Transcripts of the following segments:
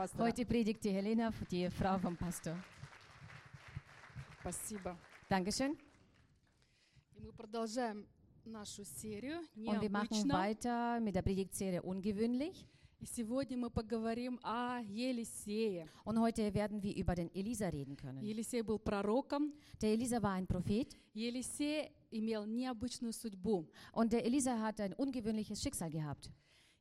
пастора. Heute predigt die Helena, die Frau vom Pastor. Спасибо. Dankeschön. И мы продолжаем нашу серию Und wir machen «Необычно». weiter mit der Predigtserie Ungewöhnlich. И сегодня мы поговорим о Елисее. Und heute werden wir über den Elisa reden können. Елисей был пророком. Der Elisa war ein Prophet Елисей имел необычную судьбу. und der Elisa hat ein ungewöhnliches Schicksal gehabt.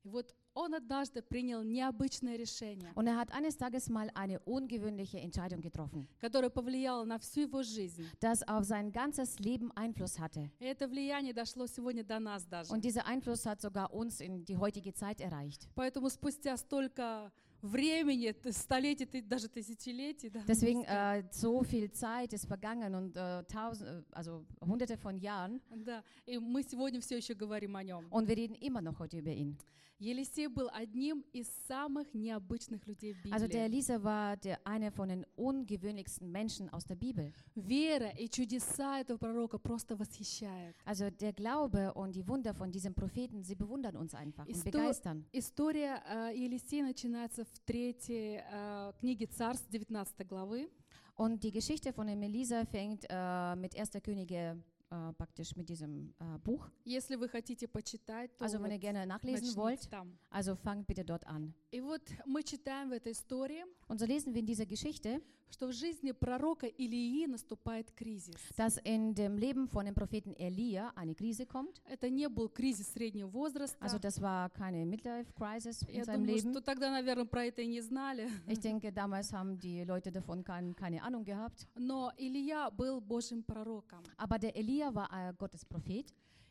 И вот он однажды принял необычное решение, Und er hat eines Tages mal eine ungewöhnliche Entscheidung getroffen, которое повлияло на всю его жизнь. das auf sein ganzes Leben Einfluss hatte. И это влияние дошло сегодня до нас даже. Und dieser Einfluss hat sogar uns in die heutige Zeit erreicht. Поэтому спустя столько времени, столетий, даже тысячелетий, да, Deswegen äh, so viel Zeit ist vergangen und äh, tausend, äh, also hunderte von Jahren да, и мы сегодня все еще говорим о нем. und wir reden immer noch heute über ihn. Елисей был одним из самых необычных людей в Also der Библии. Elisa war der, einer von den ungewöhnlichsten Menschen aus der Bibel. Вера и чудеса этого пророка просто восхищают. Also der Glaube und die Wunder von diesem Propheten, sie bewundern uns einfach und Исто- begeistern. История э, Елисея начинается в третьей э, книге Царств, 19 главы. Und die Geschichte von dem Elisa fängt äh, mit 1. Könige äh, praktisch mit diesem äh, Buch. Если вы хотите почитать, то Also wenn вот ihr gerne nachlesen начните wollt, там. also fangt bitte dort an. И вот мы читаем в этой истории, Und so lesen wir in dieser Geschichte, что в жизни пророка Илии наступает кризис. dass in dem Leben von dem Propheten Elia eine Krise kommt. Это не был кризис среднего возраста. Also das war keine Midlife Crisis in Я seinem думаю, Leben. что тогда, наверное, про это и не знали. Ich denke, damals haben die Leute davon kein, keine Ahnung gehabt. Но Илья был Божьим пророком. Aber der Elia war äh, Gottes Prophet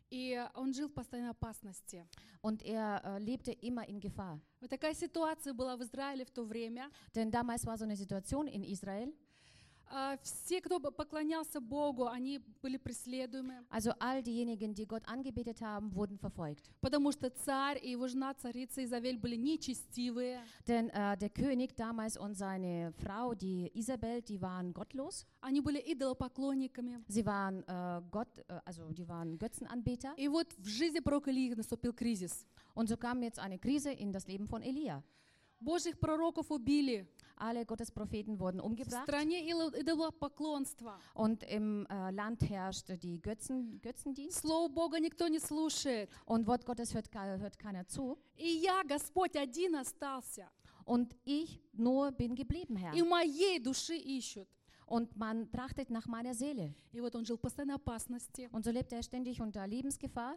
И он жил в постоянной опасности. und er äh, lebte immer in Gefahr. Вот такая ситуация была в Израиле в то время. Denn damals war so eine Situation in Israel. Also all diejenigen, die Gott angebetet haben, wurden verfolgt. потому что царь и его жена, царица Изавель, были нечестивые. Denn äh, der König damals und seine Frau, die Isabel, die waren gottlos. Они были идолопоклонниками. Sie waren äh, Gott, äh, also die waren Götzenanbeter. И вот в жизни пророка Илии наступил кризис. Und so kam jetzt eine Krise in das Leben von Elia. Божьих пророков убили. Alle Gottes Propheten wurden В umgebracht стране идол- идолопоклонства. und im äh, Land herrschte die Götzen, Götzendienst. Слово Бога никто не слушает. Und Wort Gottes hört, ke- hört keiner zu. И я, Господь, один остался. Und ich nur bin geblieben, Herr. И моей души ищут. Und man trachtet nach meiner Seele. И вот он жил в постоянной опасности. Und so lebte er ständig unter Lebensgefahr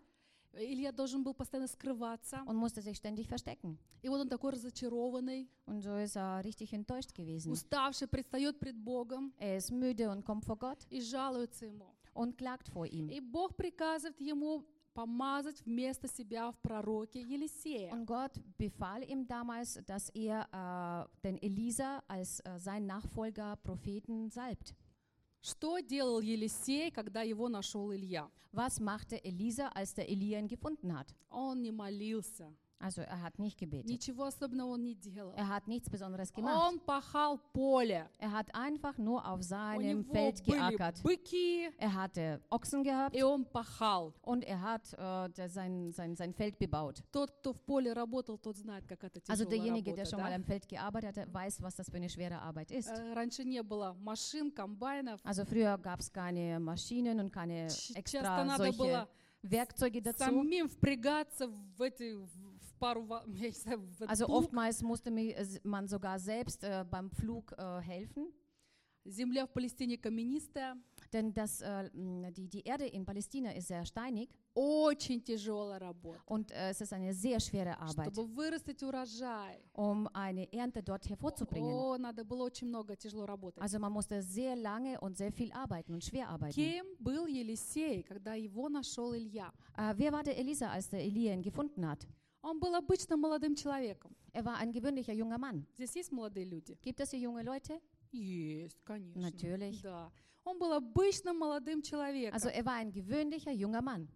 Илья должен был постоянно скрываться. und musste sich ständig verstecken. И вот он такой разочарованный, Und so ist er richtig enttäuscht gewesen. уставший, предстает пред Богом Er ist müde und kommt vor Gott и жалуется ему. und klagt vor ihm. И Бог приказывает ему помазать вместо себя в пророке Елисея. Und Gott befahl ihm damals, dass er äh, den Elisa als äh, sein Nachfolger Propheten salbt. Что делал Елисей, когда его нашел Илья? Was machte Elisa, als der Elia ihn gefunden hat? Он не молился. Also er hat nicht gebetet. Ничего особенного он не делал. Er hat nichts Besonderes gemacht. Он пахал поле. Er hat einfach nur auf У seinem него Feld были geackert. быки, Er hatte Ochsen gehabt и он пахал. und er hat äh, der- sein, sein, sein Feld bebaut. Тот, кто в поле работал, тот знает, как это Also тяжелая derjenige, der работа. schon да? mal am Feld gearbeitet hat, weiß, was das für eine schwere Arbeit ist. Э, Раньше не было машин, комбайнов. Also früher gab es keine Maschinen und keine Ч- extra Часто надо solche было Werkzeuge dazu. самим впрягаться в эти в в пару, ва- я не знаю, в этот Also плуг. oftmals musste mi- äh, man sogar selbst äh, beim Flug äh, helfen, Земля в Палестине каменистая, denn das, äh, mh, die, die Erde in Palästina ist sehr steinig очень тяжелая работа. und äh, es ist eine sehr schwere Arbeit, Чтобы вырастить урожай, um eine Ernte dort hervorzubringen. о, надо было очень много тяжело работать. Also man musste sehr lange und sehr viel arbeiten und schwer arbeiten. Кем был Елисей, когда его нашел Илья? Äh, wer war der Elisa, als der Elia ihn gefunden hat? Он был обычным молодым человеком. Er war ein gewöhnlicher junger Mann. Здесь есть молодые люди? Gibt es hier junge Leute? Есть, конечно. Natürlich. Да. Он был обычным молодым человеком. Also er war ein gewöhnlicher junger Mann.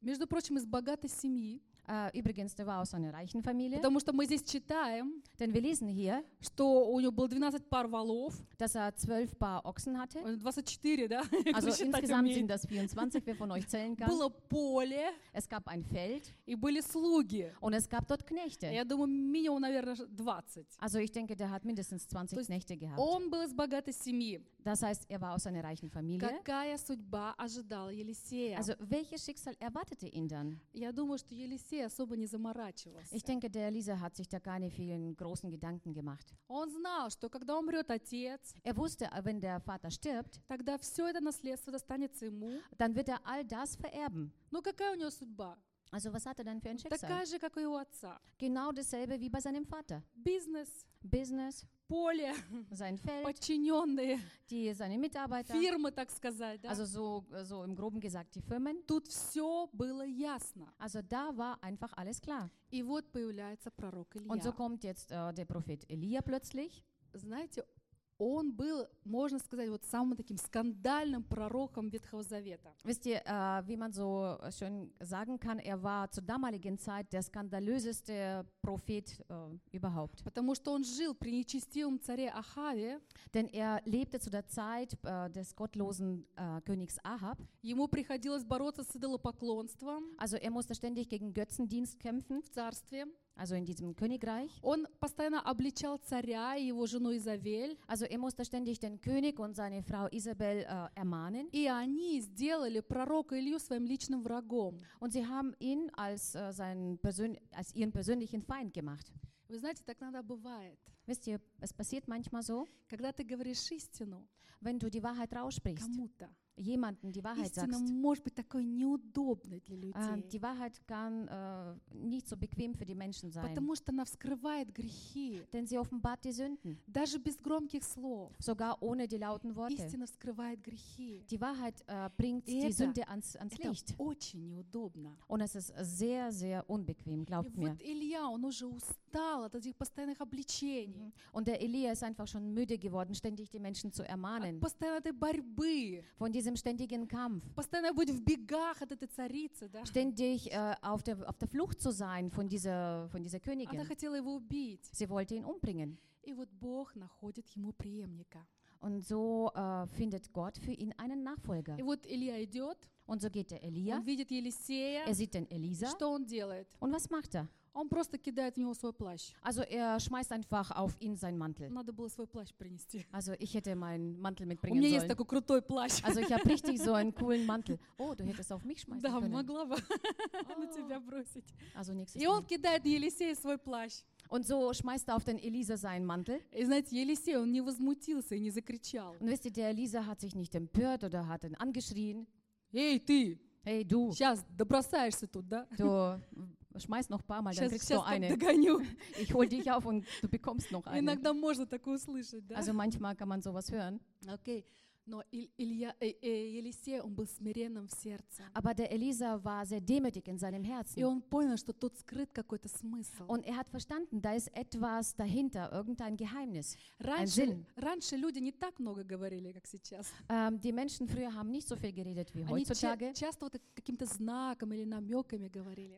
Между прочим, из богатой семьи. Äh, übrigens, der war aus einer reichen Familie. потому что мы здесь читаем, Denn wir lesen hier, что у него было 12 пар валов, dass er zwölf Paar Ochsen hatte. э, 24, да? Also Кто считать insgesamt умеет. sind das 24, wer von euch zählen kann. Было поле, Es gab ein Feld и были слуги. und es gab dort Knechte. Я думаю, минимум, наверное, 20. Also ich denke, der hat mindestens 20 То есть Knechte gehabt. Он был из богатой семьи. Das heißt, er war aus einer reichen Familie. Какая судьба ожидала Елисея? Also welches Schicksal erwartete ihn dann? Я думаю, что Елисей особо не заморачивался. Ich denke, der Elisa hat sich da keine vielen großen Gedanken gemacht. Он знал, что когда umрет отец, Er wusste, äh, wenn der Vater stirbt, тогда все это наследство достанется ему. dann wird er all das vererben. Ну какая у него судьба? Also was hat er dann für ein Schicksal? Такая же, как и у отца. Genau dasselbe wie bei seinem Vater. Бизнес, Business, поле, sein Feld, подчиненные, die, seine Mitarbeiter, фирмы, так сказать. да. also so, so im Groben gesagt die Firmen. Тут все было ясно. Also da war einfach alles klar. И вот появляется пророк Und so Илья. kommt jetzt äh, der Prophet Elia plötzlich. Знаете, он был, можно сказать, вот самым таким скандальным пророком Ветхого Завета. Wisst ihr, äh, wie man so schön sagen kann, er war zur damaligen Zeit der skandalöseste Prophet äh, überhaupt. Потому что он жил при нечестивом царе Ахаве. Denn er lebte zu der Zeit äh, des gottlosen äh, Königs Ahab. Ему приходилось бороться с идолопоклонством Also er musste ständig gegen Götzendienst kämpfen, в царстве. also in diesem Königreich. Он постоянно обличал царя и его жену Изавель. Also er musste ständig den König und seine Frau Isabel äh, ermahnen. И они сделали пророка Илью своим личным врагом. Und sie haben ihn als, äh, seinen persön als ihren persönlichen Feind gemacht. Вы знаете, так иногда бывает. Wisst ihr, es passiert manchmal so, Когда ты говоришь истину wenn du die Wahrheit raussprichst, кому-то, jemanden die Wahrheit истина sagst. может быть такой неудобной для Äh, людей. die Wahrheit kann äh, nicht so bequem für die Menschen sein, Потому что она вскрывает грехи. denn sie offenbart die Sünden, Даже без громких слов. sogar ohne die lauten Worte. Истина вскрывает грехи. Die Wahrheit äh, bringt И die это- Sünde ans, ans Это Licht. очень неудобно. Und es ist sehr, sehr unbequem, И glaubt mir. вот Илья, он уже устал от этих постоянных обличений, Und der Elia ist einfach schon müde geworden, ständig die Menschen zu от ermahnen, постоянной этой борьбы, von diesem ständigen Kampf, постоянно быть в бегах от этой царицы, да? ständig äh, auf, der, auf der Flucht zu sein von dieser, von dieser Она Königin. хотела его убить. Sie wollte ihn umbringen. И вот Бог находит ему преемника. Und so äh, findet Gott für ihn einen Nachfolger. И вот Илья идет, Und so geht der Elia, он видит Елисея. er sieht den Elisa Что он делает? und was macht er? Он просто кидает в него свой плащ. Also er schmeißt einfach auf ihn seinen Mantel. Надо было свой плащ принести. Also ich hätte meinen Mantel У mitbringen меня есть sollen. такой крутой плащ. Also ich habe richtig so einen coolen Mantel. Oh, du hättest auf mich schmeißen Да, können. могла бы на тебя бросить. Also nächstes И он Mal. кидает на Елисея свой плащ. Und so schmeißt er auf den Elisa seinen Mantel. И знаете, Елисей, он не возмутился и не закричал. Und wisst ihr, der Elisa hat sich nicht empört oder hat ihn angeschrien. Эй, ты, Hey du, сейчас добросаешься тут, да? du schmeiß noch ein paar Mal, dann Сейчас, kriegst сейчас du так eine. догоню. Ich hol dich auf und du bekommst noch eine. Иногда можно такое услышать, да? Also manchmal kann man sowas hören. Окей. Aber der Elisa war sehr demütig in seinem Herzen. Und er hat verstanden, da ist etwas dahinter, irgendein Geheimnis, ein Sinn. Ähm, die Menschen früher haben nicht so viel geredet wie heutzutage.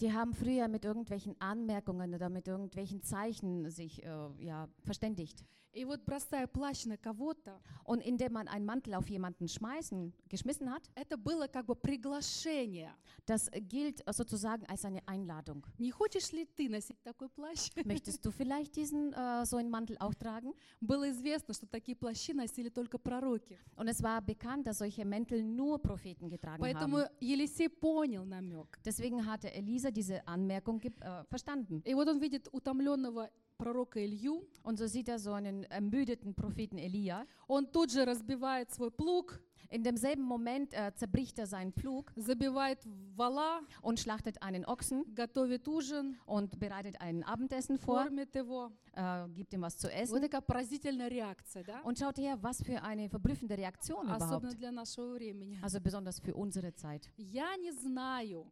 Die haben früher mit irgendwelchen Anmerkungen oder mit irgendwelchen Zeichen sich äh, ja, verständigt. И вот бросая плащ на кого-то, Und indem man einen Mantel auf jemanden schmeißen, geschmissen hat, это было как бы приглашение. das gilt sozusagen als eine Einladung. Не хочешь ли ты носить такой плащ? Möchtest du vielleicht diesen äh, so einen Mantel auch tragen? Было известно, что такие плащи носили только пророки. Und es war bekannt, dass solche Mäntel nur Propheten getragen Поэтому haben. Елисей понял намек. Deswegen hatte Elisa diese Anmerkung ge- äh, verstanden. И вот он видит утомленного пророка Илью. Und so sieht er so einen ermüdeten Propheten Elia. Он тут же разбивает свой плуг, In demselben Moment äh, zerbricht er seinen Pflug забивает вала, und schlachtet einen Ochsen готовит ужин, und bereitet ein Abendessen vor, кормит его. äh, gibt ihm was zu Вот essen. такая поразительная реакция, да? Und schaut her, was für eine verblüffende Reaktion Особенно überhaupt. для нашего времени. Also besonders für unsere Zeit. Я не знаю,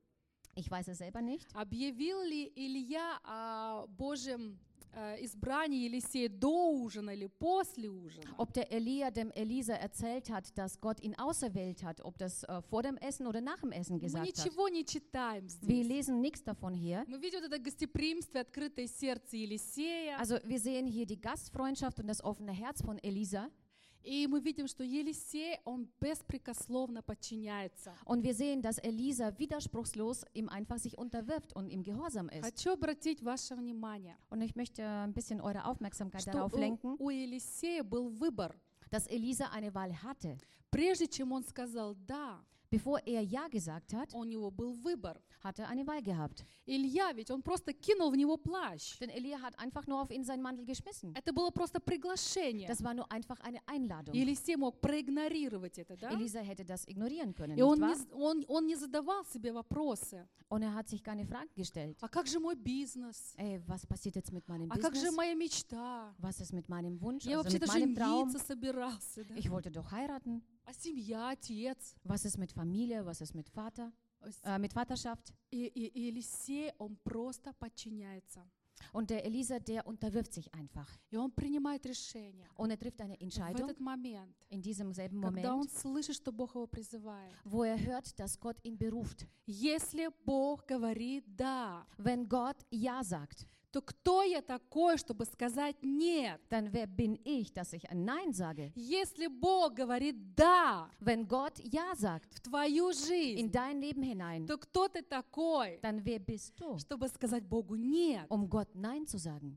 Ich weiß es selber nicht. объявил ли Илья о Божьем э, избрание Елисея до ужина или после ужина. Ob der Elia dem Elisa erzählt hat, dass Gott ihn auserwählt hat, ob das äh, vor dem Essen oder nach dem Essen Мы gesagt hat. ничего не читаем Wir здесь. lesen nichts davon hier. Мы видим вот это гостеприимство, и открытое сердце Елисея. Also wir sehen hier die Gastfreundschaft und das offene Herz von Elisa. И мы видим, что Елисей, он беспрекословно подчиняется. Und wir sehen, dass Elisa widerspruchslos ihm einfach sich unterwirft und ihm gehorsam ist. Хочу обратить ваше внимание, Und ich möchte ein bisschen eure Aufmerksamkeit что darauf у, lenken, у Елисея был выбор. dass Elisa eine Wahl hatte. Прежде чем он сказал «да», Bevor er Ja gesagt hat, у него был выбор. hat er eine Wahl gehabt. Илья ведь, он просто кинул в него плащ. Denn Elia hat einfach nur auf ihn seinen Mantel geschmissen. Это было просто приглашение. Das war nur einfach eine Einladung. Елисей мог проигнорировать это, да? Elisa hätte das ignorieren können, И он не, он, он не задавал себе вопросы. Und er hat sich keine Fragen gestellt. А как же мой бизнес? Ey, was passiert jetzt mit meinem А как же Business? моя мечта? Was ist mit meinem Wunsch, Я also вообще-то meinem Traum? жениться собирался. Да? Ich wollte doch heiraten. А семья, отец? Was ist mit Familie? Was ist mit Vater? Äh, mit Vaterschaft? И, и- и Елисей, он просто подчиняется. Und der Elisa, der unterwirft sich einfach. И он принимает решение. Und er trifft eine В Entscheidung этот момент, in diesem selben когда он Moment, слышит, что Бог его призывает. wo er hört, dass Gott ihn beruft. Если Бог говорит «да», Wenn Gott Ja sagt, То кто я такой, чтобы сказать «нет»? dann wer bin ich, dass ich ein Nein sage? Если Бог говорит «да» Wenn Gott Ja sagt в твою in жизнь, dein Leben hinein, то кто ты такой, dann wer bist du, чтобы сказать Богу «нет»? um Gott Nein zu sagen?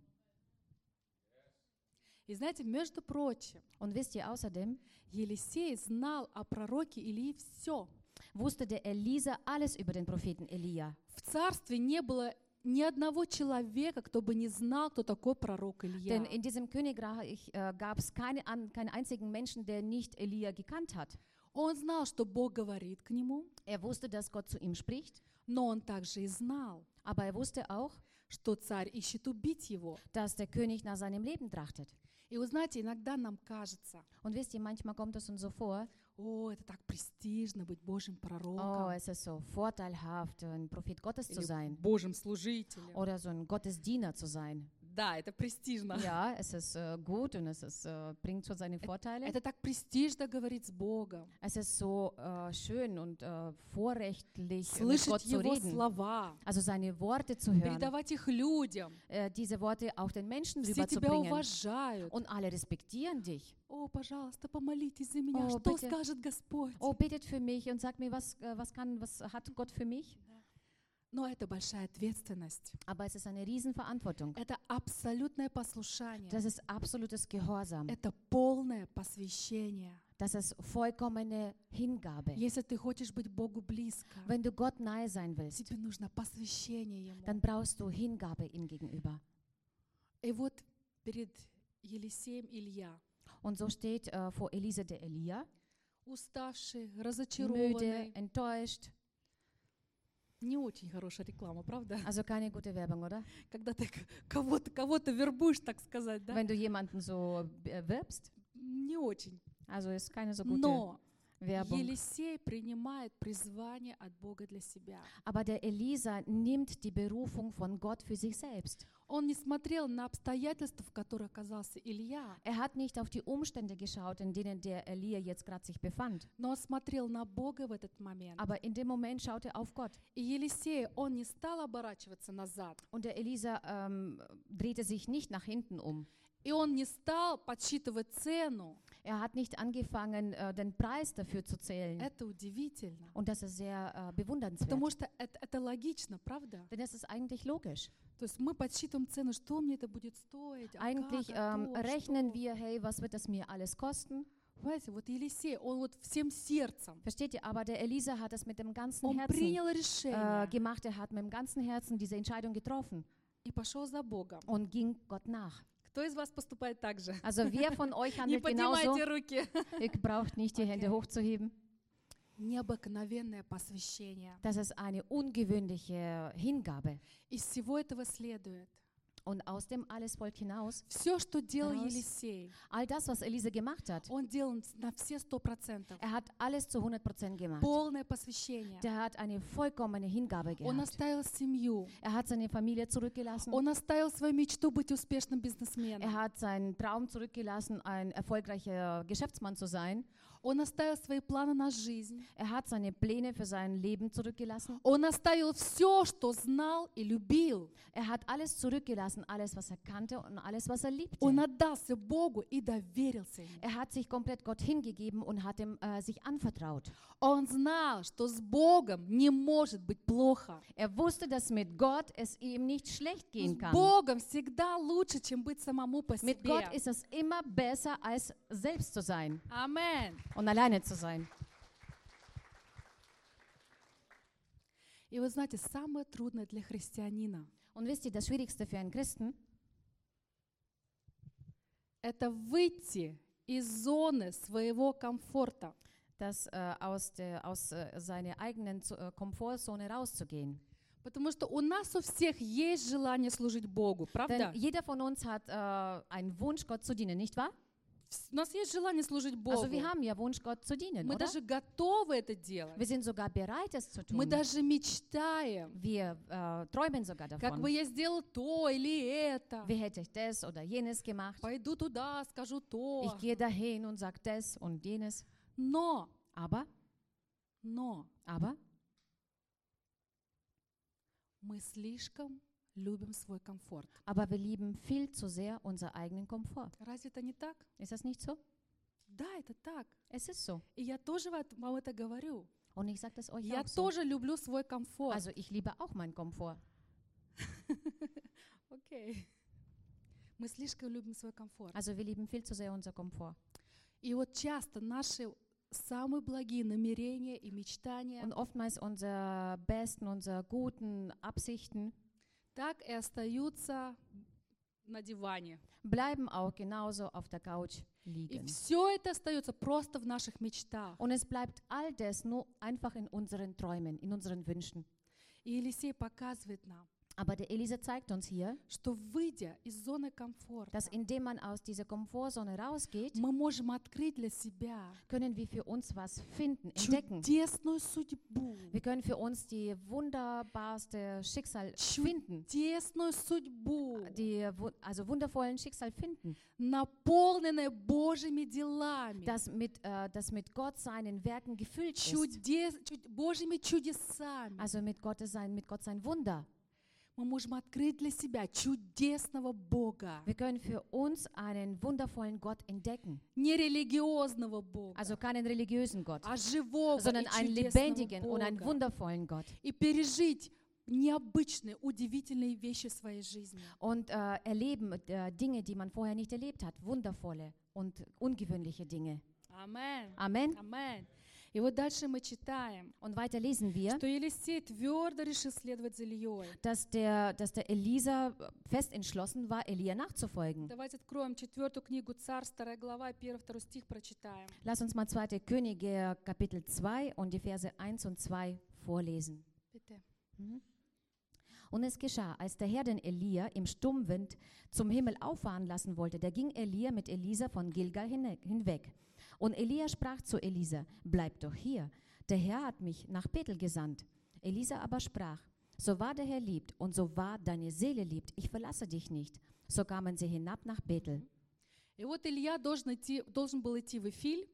И знаете, между прочим, Und wisst ihr außerdem, Елисей знал о пророке Илии все. wusste der Elisa alles über den Propheten Elia. В царстве не было ни одного человека, кто бы не знал, кто такой пророк Илья. Denn in diesem Königreich äh, gab es keine an, keinen einzigen Menschen, der nicht Elia gekannt hat. Он знал, что Бог говорит к нему, Er wusste, dass Gott zu ihm spricht, но он также и знал, aber er wusste auch, что царь ищет убить его. dass der König nach seinem Leben trachtet. И вы знаете, иногда нам кажется, Und wisst ihr, manchmal kommt es uns so vor, о, это так престижно быть Божьим oh, пророком es ist so vorteilhaft, ein Prophet Gottes zu или sein Божьим служителем. oder so ein Gottesdiener zu sein. Да, это престижно. Ja, es ist äh, gut und es ist, äh, bringt so seine Vorteile. Это так престижно говорить с Богом, Es ist so äh, schön und äh, vorrechtlich, mit слышать Gott zu Его reden. слова, Also seine Worte zu hören, передавать их людям. äh, diese Worte auch den Menschen Все тебя rüberzubringen. уважают. Und alle respektieren dich. О, пожалуйста, помолитесь за меня. О, Что bitte. скажет Господь? Oh, betet für mich und sagt mir, was, äh, was, kann, was hat Gott für mich? Но это большая ответственность. Aber es ist eine Riesenverantwortung. Это абсолютное послушание. Das ist absolutes Gehorsam. Это полное посвящение. Das ist vollkommene Hingabe. Если ты хочешь быть Богу близко, Wenn du Gott nahe sein willst, тебе нужно посвящение Ему. dann brauchst du Hingabe ihm gegenüber. И вот перед Елисеем Илья, Und so steht äh, vor Elise der Elia, уставший, müde, разочарованный. enttäuscht. Не очень хорошая реклама, правда? Also keine gute Werbung, oder? Когда ты кого-то кого-то вербуешь, так сказать, да? Wenn du jemanden so äh, wirbst, Не очень. also ist keine so gute Но Werbung. Елисей принимает призвание от Бога для себя. Aber der Elisa nimmt die Berufung von Gott für sich selbst. Он не смотрел на обстоятельства, в которых оказался Илья, Er hat nicht auf die Umstände geschaut, in denen der Elia jetzt gerade sich befand. но он смотрел на Бога в этот момент. Aber in dem Moment schaute er auf Gott. И Елисей, он не стал оборачиваться назад. Und der Elisa ähm, drehte sich nicht nach hinten um. И он не стал подсчитывать цену. Er hat nicht angefangen, äh, den Preis dafür zu zählen. Это удивительно. Und das ist sehr äh, bewundernswert. Потому что это, это логично, правда? Denn es ist eigentlich logisch. То есть мы подсчитываем цену, что мне это будет стоить, а Eigentlich как, а ähm, то, rechnen что. wir, hey, was wird das mir alles kosten? Понимаете, вот Елисей, он вот всем сердцем, Versteht ihr? Aber der Elisa hat es mit dem ganzen он Herzen принял äh, решение gemacht. Er hat mit dem ganzen Herzen diese Entscheidung getroffen и пошел за Богом. und ging Gott nach. Кто из вас поступает так же? Also wer von euch Не handelt genauso? поднимайте руки. Ihr braucht nicht die Hände Okay. hochzuheben. Необыкновенное посвящение. Das ist eine ungewöhnliche Hingabe. Из всего этого следует, Und aus dem alles Volk hinaus, Все, что делал Heraus. Елисей, all das, was Elise gemacht hat, он делал на все сто процентов. er hat alles zu 100% gemacht. Полное посвящение. Der hat eine vollkommene Hingabe Он gehabt. оставил семью. Er hat seine Familie zurückgelassen. Он оставил свою мечту быть успешным бизнесменом. Er hat seinen Traum zurückgelassen, ein erfolgreicher Geschäftsmann zu sein. Он оставил свои планы на жизнь. Er hat seine Pläne für sein Leben zurückgelassen. Он оставил все, что знал и любил. Er hat alles zurückgelassen, alles, was er kannte und alles, was er liebte. Он отдался Богу и доверился ему. Er hat sich komplett Gott hingegeben und hat ihm äh, sich anvertraut. Он знал, что с Богом не может быть плохо. Er wusste, dass mit Gott es ihm nicht schlecht С gehen kann. Богом всегда лучше, чем быть самому по Mit себе. Gott ist es immer besser, als selbst zu sein Амен. und alleine zu sein. И вы знаете, самое трудное для христианина Und wisst ihr, das Schwierigste für einen Christen – это выйти из зоны своего комфорта. das äh, aus, der, aus äh, seiner eigenen Zo- äh, Komfortzone rauszugehen. Потому что у нас у всех есть желание служить Богу, правда? Denn jeder von uns hat äh, einen Wunsch, Gott zu dienen, nicht wahr? У нас есть желание служить Богу. Also wir haben ja Wunsch, Gott zu dienen, Мы oder? даже готовы это делать. Wir sind sogar bereit, es zu Мы tun. даже мечтаем. Wir äh, träumen sogar Как davon. бы я сделал то или это. Wie hätte ich das oder jenes gemacht? Пойду туда, скажу то. Ich gehe dahin und sage das und jenes. Но, Aber, но aber, мы слишком любим свой комфорт. aber wir lieben viel zu sehr unseren eigenen Komfort. Разве это не так? Ist das nicht so? Да, это так. Es ist so. И я тоже вам вам это говорю. Und ich sage das euch Я auch so. тоже люблю свой комфорт. Also ich liebe auch meinen Komfort. Окей. Мы слишком любим свой комфорт. Also wir lieben viel zu sehr unser Komfort. И вот часто наши самые благие намерения и мечтания Und oftmals unsere besten, unsere guten Absichten Так и остаются на диване. bleiben auch genauso auf der Couch И liegen. все это остается просто в наших мечтах. Und es bleibt all das nur einfach in unseren Träumen, in unseren Wünschen. И Елисей показывает нам, Aber der Elise zeigt uns hier, что выйдя из зоны комфорта, dass indem man aus dieser Komfortzone rausgeht, мы можем открыть для себя können wir für uns was finden, entdecken. чудесную судьбу. Wir können für uns die wunderbarste Schicksal finden, Чудесную судьбу, die wu- also wundervollen Schicksal finden, наполненную Божьими делами, das mit, äh, das mit Gott seinen Werken gefüllt ist. чудес, чуд- Божьими чудесами. Also mit Gott sein, mit Gott sein Wunder. Wir können für uns einen wundervollen Gott entdecken. не религиозного Бога, Also keinen religiösen Gott, а живого sondern и einen чудесного lebendigen und einen Бога. wundervollen Gott. И пережить необычные, удивительные вещи в своей жизни. Und äh, erleben äh, Dinge, die man vorher nicht erlebt hat. Wundervolle und ungewöhnliche Dinge. Амин. Amen. Амин. И вот дальше мы читаем, Und weiter lesen wir, что Елисей твердо решил следовать за Ильей. dass der, dass der Elisa fest entschlossen war, Elia nachzufolgen. Давайте откроем четвертую книгу Царств, вторая глава, первый, второй стих прочитаем. Lass uns mal 2. Könige Kapitel 2 und die Verse 1 und 2 vorlesen. Bitte. Und es geschah, als der Herr den Elia im Sturmwind zum Himmel auffahren lassen wollte, da ging Elia mit Elisa von Gilgal hinne- hinweg. Und Elia sprach zu Elisa, bleib doch hier, der Herr hat mich nach Bethel gesandt. Elisa aber sprach, so wahr der Herr liebt und so wahr deine Seele liebt, ich verlasse dich nicht. So kamen sie hinab nach Bethel. И вот Илья должен, идти, должен был идти в Эфиль,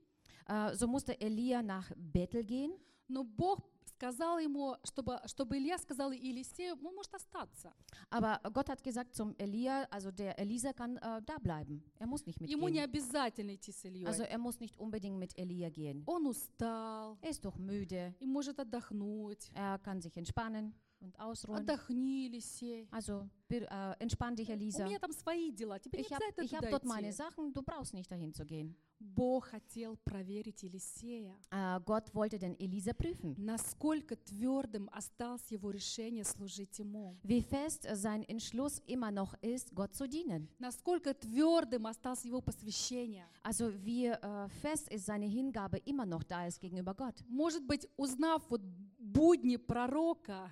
Äh, so musste Elia nach Bethel gehen, но Бог сказал ему, чтобы, чтобы Илья сказал Елисею, он может остаться. aber Gott hat gesagt zum Elia, also der Elisa kann äh, da bleiben. Er muss nicht Ему не mitgehen. обязательно идти с Ильей. Also er muss nicht unbedingt mit Elia gehen. Он устал Er ist doch müde. и может отдохнуть. Er kann sich entspannen und ausruhen. Отдохни, Елисей. Also bir- äh, entspann dich, У Elisa. меня там свои дела, тебе не Ich habe обязательно ich hab туда dort meine идти. Sachen, du brauchst nicht dahin zu gehen. Бог хотел проверить Елисея, Äh, Gott wollte den Elisa prüfen, насколько твердым осталось его решение служить ему. wie fest äh, sein Entschluss immer noch ist, Gott zu dienen. Насколько твердым осталось его посвящение. Also wie äh, fest ist seine Hingabe immer noch da ist gegenüber Gott. Может быть, узнав вот будни пророка,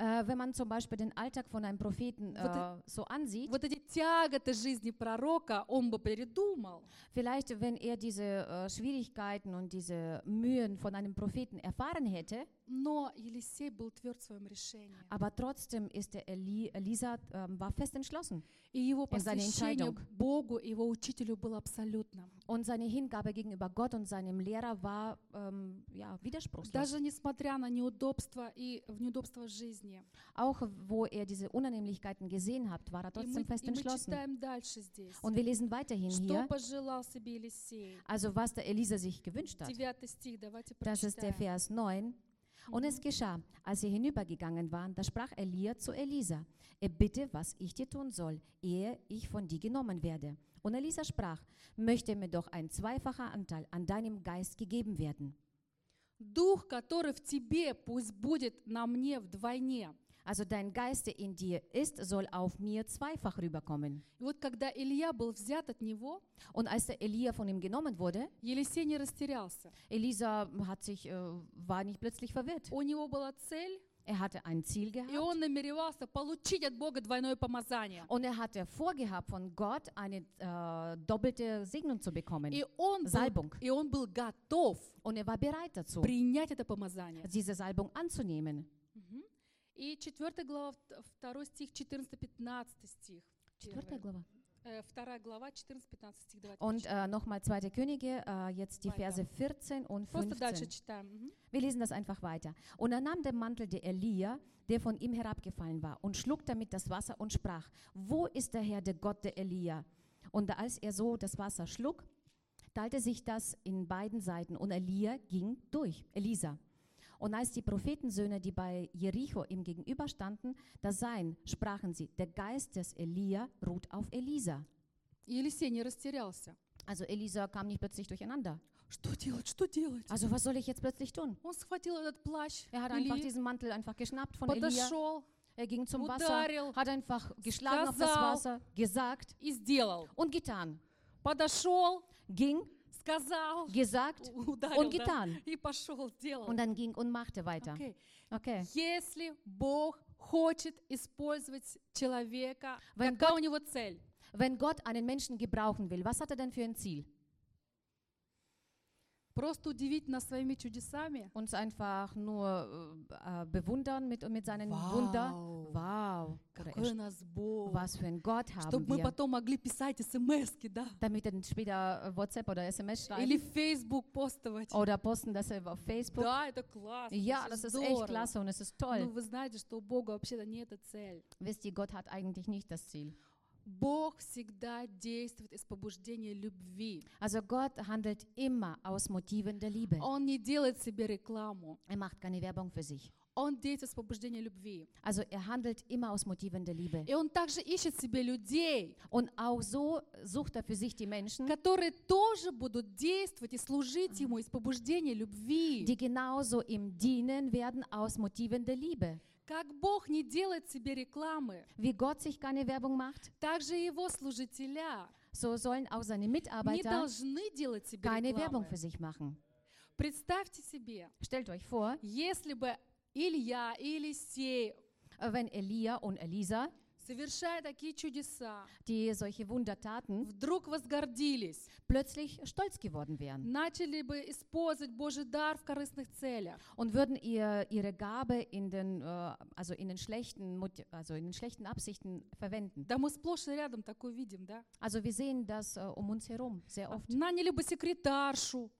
Äh, wenn man zum Beispiel den Alltag von einem Propheten Вот äh, so ansieht, вот эти тяготы жизни пророка он бы передумал. vielleicht wenn er diese äh, Schwierigkeiten und diese Mühen von einem Propheten erfahren hätte, Но Елисей был тверд в своем решении. aber trotzdem ist der Eli Elisa ähm, war fest entschlossen И его посвящение. Богу и его учителю было абсолютным. und seine Hingabe gegenüber Gott und seinem Lehrer war ähm, ja widerspruchslos. Даже несмотря на неудобства и в неудобства жизни. Auch wo er diese Unannehmlichkeiten gesehen hat, war er И мы, trotzdem fest entschlossen. читаем дальше здесь. Und wir lesen weiterhin hier, also was der Elisa sich gewünscht hat. Das ist der. Vers 9. Und es geschah, als sie hinübergegangen waren, da sprach Elia zu Elisa, erbitte, was ich dir tun soll, ehe ich von dir genommen werde. Und Elisa sprach, möchte mir doch ein zweifacher Anteil an deinem Geist gegeben werden. Дух, который в тебе, пусть будет на мне вдвойне. Also dein Geist, der in dir ist, soll auf mir zweifach rüberkommen. И вот когда Илья был взят от него, Und als der Elia von ihm genommen wurde, Елисей не растерялся. Elisa hat sich, äh, war nicht plötzlich verwirrt. У него была цель, Er hatte ein Ziel и gehabt он намеревался получить от Бога двойное помазание. und er hatte vorgehabt, von Gott eine äh, doppelte Segnung zu bekommen. И он, был, Salbung. и он был готов Und er war bereit dazu, принять это помазание. diese Salbung anzunehmen. Мгм. И 4 глава, 2 стих, 14-15 стих. Vierte Первый. Glava. Э, Вторая глава, 14-15 стих. Давайте Und прочитаем. äh, nochmal zweite Könige, äh, jetzt die Weiter. Verse 14 und Просто дальше 15. читаем. Мгм. Wir lesen das einfach weiter. Und er nahm den Mantel der Elia, der von ihm herabgefallen war, und schlug damit das Wasser und sprach, wo ist der Herr, der Gott der Elia? Und als er so das Wasser schlug, teilte sich das in beiden Seiten und Elia ging durch, Elisa. Und als die Prophetensöhne, die bei Jericho ihm gegenüberstanden, das sahen, sprachen sie, der Geist des Elia ruht auf Elisa. И Елисей не растерялся. Also Elisa kam nicht plötzlich durcheinander. Что делать, что делать? Also was soll ich jetzt plötzlich tun? Он схватил этот плащ Er hat einfach Илии, diesen Mantel einfach geschnappt von Elia. подошел Er ging zum Wasser, ударил hat einfach geschlagen auf das сказал. Wasser, gesagt и сделал. und getan. Подошел, Ging, сказал, gesagt у- ударил, und да, getan. и пошел, сделал. Und dann ging und machte weiter. Окей. Okay. Если Бог хочет использовать человека, Wenn какая у него цель? Wenn Gott einen Menschen gebrauchen will, was hat er denn für ein Ziel? Просто удивить нас своими чудесами? Uns einfach nur äh, äh, bewundern mit, mit seinen Вау. Wunder. Wow. Oder Какой у erst- нас Бог. was für ein Gott haben Чтобы мы wir. потом могли писать смс да? Damit er dann später äh, WhatsApp oder SMS schreiben Или в Facebook постовать. oder posten das auf Facebook. Да, это классно. Ja, это das ist здорово. echt klasse und es ist Но toll. вы знаете, что у Бога вообще-то не эта цель. Wisst ihr, Gott hat eigentlich nicht das Ziel. Бог всегда действует из побуждения любви. Also Gott handelt immer aus Motiven der Liebe. Он не делает себе рекламу. Er macht keine Werbung für sich. Он действует из побуждения любви. Also er handelt immer aus Motiven der Liebe. И он также ищет себе людей, Und auch so sucht er für sich die Menschen, которые тоже будут действовать и служить ему из побуждения любви. die genauso ihm dienen werden aus Motiven der Liebe. Как Бог не делает себе рекламы, Wie Gott sich keine Werbung macht, так же и его служителя so sollen auch seine не Mitarbeiter должны делать себе keine Werbung рекламы. für sich machen. Представьте себе, Stellt euch vor, если бы Илья и Елисей, äh, wenn Elia und Elisa, совершая такие чудеса, die solche Wunder taten, вдруг возгордились, plötzlich stolz geworden wären начали бы использовать Божий дар в корыстных целях, und würden ihr, ihre Gabe in den, äh, also in den schlechten, also in den schlechten Absichten verwenden. да мы сплошь и рядом такое видим, да? Also wir sehen das äh, um uns herum sehr oft. Наняли бы секретаршу,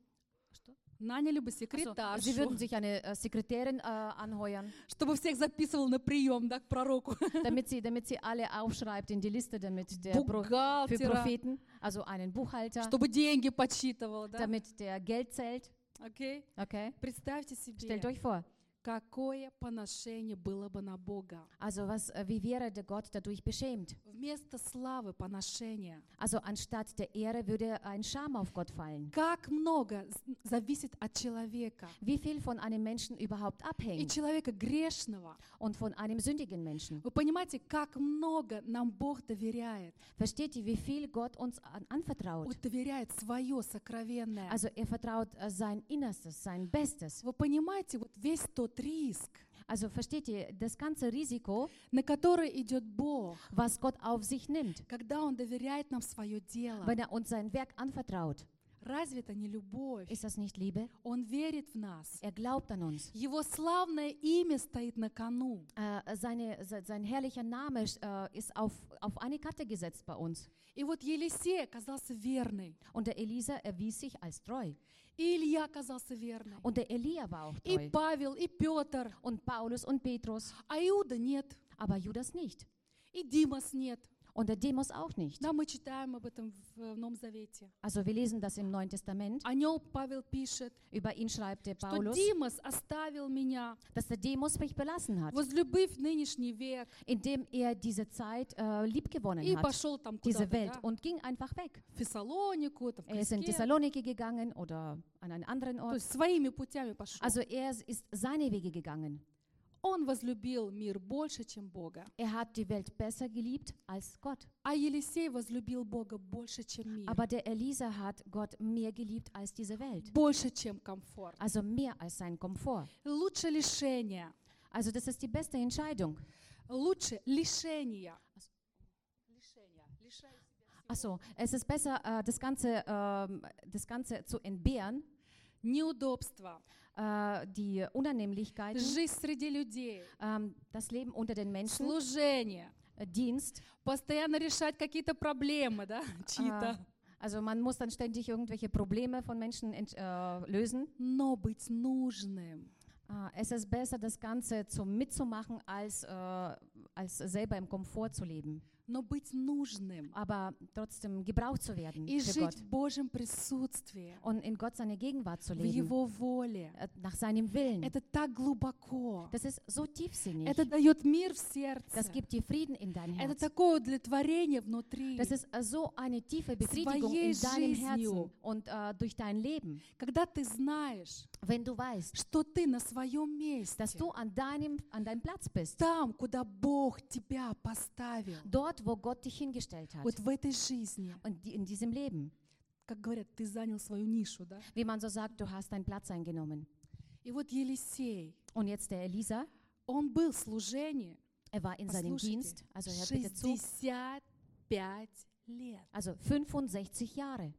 Что? Наняли бы Also, секретаршу, sie würden sich eine äh, Sekretärin äh, anheuern, чтобы всех записывал на прием, да, к пророку, damit sie, damit sie alle aufschreibt in die Liste damit der Pro für бухгалтера, Propheten, also einen Buchhalter, чтобы деньги подсчитывал, да? damit der Geld zählt. Окей? Okay? Представьте себе, Stellt euch vor, какое поношение было бы на Бога. also was, äh, wie wäre der Gott dadurch beschämt? Вместо славы поношения. Also anstatt der Ehre würde ein Scham auf Gott fallen. Как много зависит от человека. Wie viel von einem Menschen überhaupt И abhängt человека грешного. und von einem sündigen Menschen? Вы понимаете, как много нам Бог доверяет. Versteht ihr, wie viel Gott uns an, anvertraut? Он доверяет свое сокровенное. Also er vertraut äh, sein Innerstes, sein Bestes. Вы понимаете, вот весь тот риск, Also versteht ihr, das ganze Risiko, на которое идет Бог, was Gott auf sich nimmt, когда Он доверяет нам свое дело. wenn er uns sein Werk anvertraut, Разве это не любовь? ist das nicht Liebe? Он верит в нас. Er glaubt an uns. Его славное имя стоит на кону. Äh, seine, se- sein herrlicher Name äh, ist auf, auf eine Karte gesetzt bei uns. И вот Елисей оказался верный. Und der Elisa erwies sich als treu. И Илья оказался верный. Und der Elia war auch И treu. Павел, и Петр. Und Paulus und Petrus. А Иуда нет. Aber Judas nicht. И Димас нет. Und der Demos auch nicht. Да, мы читаем об этом в э, Новом Завете. Also wir lesen das im Neuen Testament. О нем Павел пишет, Über ihn schreibt der что Paulus, Димас оставил меня, dass der Demos mich belassen hat, возлюбив нынешний век, indem er diese Zeit äh, liebgewonnen и hat, пошел там diese куда-то, Welt, да, und ging einfach weg. в Фессалонику, там, в Er ist in Креске. Thessaloniki gegangen oder an einen anderen То Ort. есть своими путями пошел. Also er ist seine Wege gegangen. Он возлюбил мир больше, чем Бога. Er hat die Welt besser geliebt als Gott. А Елисей возлюбил Бога больше, чем мир. Aber der Elisa hat Gott mehr geliebt als diese Welt. Больше, чем комфорт. Also mehr als sein Komfort. Лучше лишения. Also das ist die beste Entscheidung. Лучше лишения. Лишения. Лишай себя всего. Achso, es ist besser, äh, das, Ganze, ähm, das Ganze zu entbehren, Неудобства. äh, die Unannehmlichkeiten, Жизнь среди людей. ähm, das Leben unter den Menschen, Служение. äh, Dienst. Постоянно решать какие-то проблемы, да, чьи-то. Also man muss dann ständig irgendwelche Probleme von Menschen ent, äh, lösen. Но быть нужным. Äh, es ist besser, das Ganze zum mitzumachen, als, äh, als selber im Komfort zu leben. Но быть нужным. Aber trotzdem gebraucht zu werden И жить Gott. в Божьем присутствии. Und in Gott seine Gegenwart zu В leben. Его воле. äh, Nach seinem Willen. Это так глубоко. Das ist so tiefsinnig. Это дает мир в сердце. Das gibt dir Frieden in dein Это Herz. такое удовлетворение внутри. Das ist äh, so eine tiefe Befriedigung Своей in deinem жизнью. Herzen und äh, durch dein Leben, Когда ты знаешь, wenn du weißt, что ты на своем месте, dass du an deinem, an deinem Platz bist, там, куда Бог тебя поставил, dort, wo Gott dich hingestellt hat вот в этой жизни, und die, in diesem Leben. как говорят, ты занял свою нишу, да? Wie man so sagt, du hast deinen Platz eingenommen. И вот Елисей, Und jetzt der Elisa, он был в служении, er war in seinem послушайте, Dienst, also hört bitte zu, 65 лет. also 65 Jahre.